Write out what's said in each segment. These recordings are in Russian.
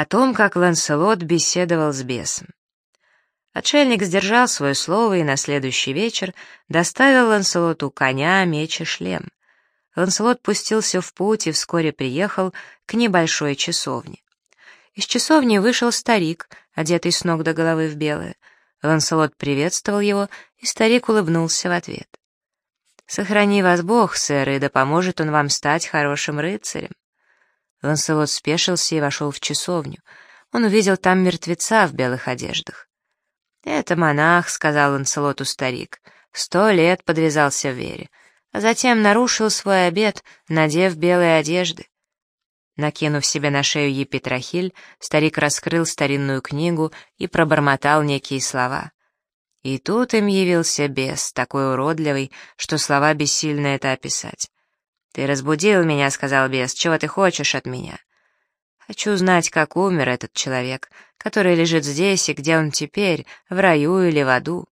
О том, как Ланселот беседовал с бесом. Отшельник сдержал свое слово и на следующий вечер доставил Ланселоту коня, меч и шлем. Ланселот пустился в путь и вскоре приехал к небольшой часовне. Из часовни вышел старик, одетый с ног до головы в белое. Ланселот приветствовал его, и старик улыбнулся в ответ. «Сохрани вас Бог, сэр, и да поможет он вам стать хорошим рыцарем». Ланселот спешился и вошел в часовню. Он увидел там мертвеца в белых одеждах. «Это монах», — сказал Ланселоту старик. «Сто лет подвязался в вере, а затем нарушил свой обет, надев белые одежды». Накинув себе на шею епитрахиль, старик раскрыл старинную книгу и пробормотал некие слова. И тут им явился бес, такой уродливый, что слова бессильно это описать. «Ты разбудил меня», — сказал бес, — «чего ты хочешь от меня?» «Хочу знать, как умер этот человек, который лежит здесь и где он теперь, в раю или в аду».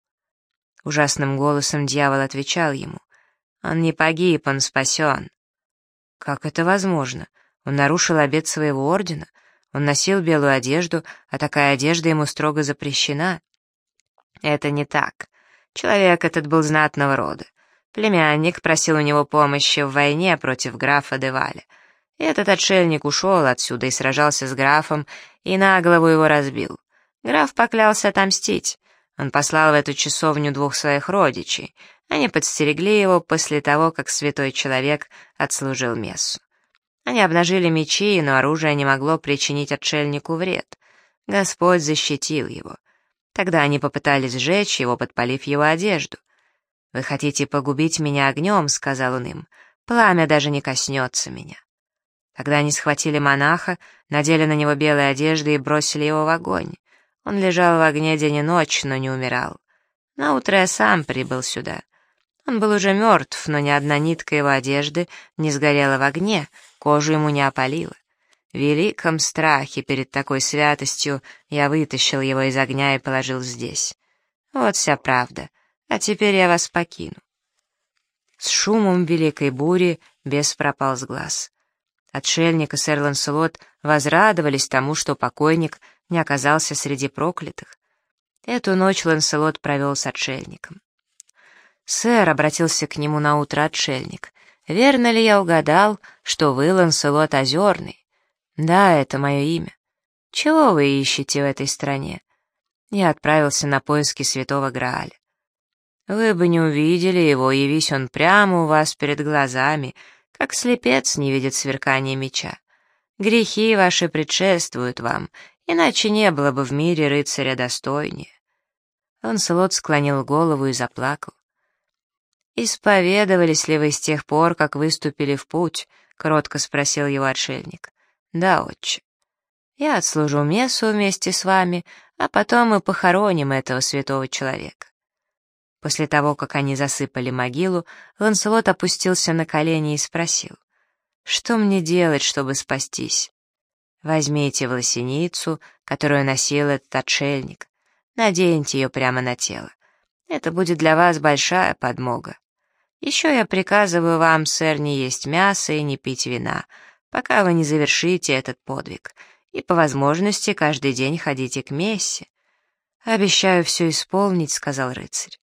Ужасным голосом дьявол отвечал ему. «Он не погиб, он спасен». «Как это возможно? Он нарушил обет своего ордена? Он носил белую одежду, а такая одежда ему строго запрещена». «Это не так. Человек этот был знатного рода. Племянник просил у него помощи в войне против графа Деваля. Этот отшельник ушел отсюда и сражался с графом, и на голову его разбил. Граф поклялся отомстить. Он послал в эту часовню двух своих родичей. Они подстерегли его после того, как святой человек отслужил мессу. Они обнажили мечи, но оружие не могло причинить отшельнику вред. Господь защитил его. Тогда они попытались сжечь его, подпалив его одежду. «Вы хотите погубить меня огнем?» — сказал он им. «Пламя даже не коснется меня». Тогда они схватили монаха, надели на него белые одежды и бросили его в огонь. Он лежал в огне день и ночь, но не умирал. Наутро я сам прибыл сюда. Он был уже мертв, но ни одна нитка его одежды не сгорела в огне, кожу ему не опалила. В великом страхе перед такой святостью я вытащил его из огня и положил здесь. Вот вся правда а теперь я вас покину». С шумом великой бури бес пропал с глаз. Отшельник и сэр Ланселот возрадовались тому, что покойник не оказался среди проклятых. Эту ночь Ланселот провел с отшельником. «Сэр», — обратился к нему на утро отшельник, — «верно ли я угадал, что вы Ланселот Озерный?» «Да, это мое имя». «Чего вы ищете в этой стране?» Я отправился на поиски святого Грааля. Вы бы не увидели его, явись он прямо у вас перед глазами, как слепец не видит сверкания меча. Грехи ваши предшествуют вам, иначе не было бы в мире рыцаря достойнее. Ланселот склонил голову и заплакал. «Исповедовались ли вы с тех пор, как выступили в путь?» — кротко спросил его отшельник. «Да, отче. Я отслужу мессу вместе с вами, а потом мы похороним этого святого человека». После того, как они засыпали могилу, Ланселот опустился на колени и спросил, «Что мне делать, чтобы спастись?» «Возьмите волосиницу, которую носил этот отшельник, наденьте ее прямо на тело. Это будет для вас большая подмога. Еще я приказываю вам, сэр, не есть мясо и не пить вина, пока вы не завершите этот подвиг, и по возможности каждый день ходите к мессе». «Обещаю все исполнить», — сказал рыцарь.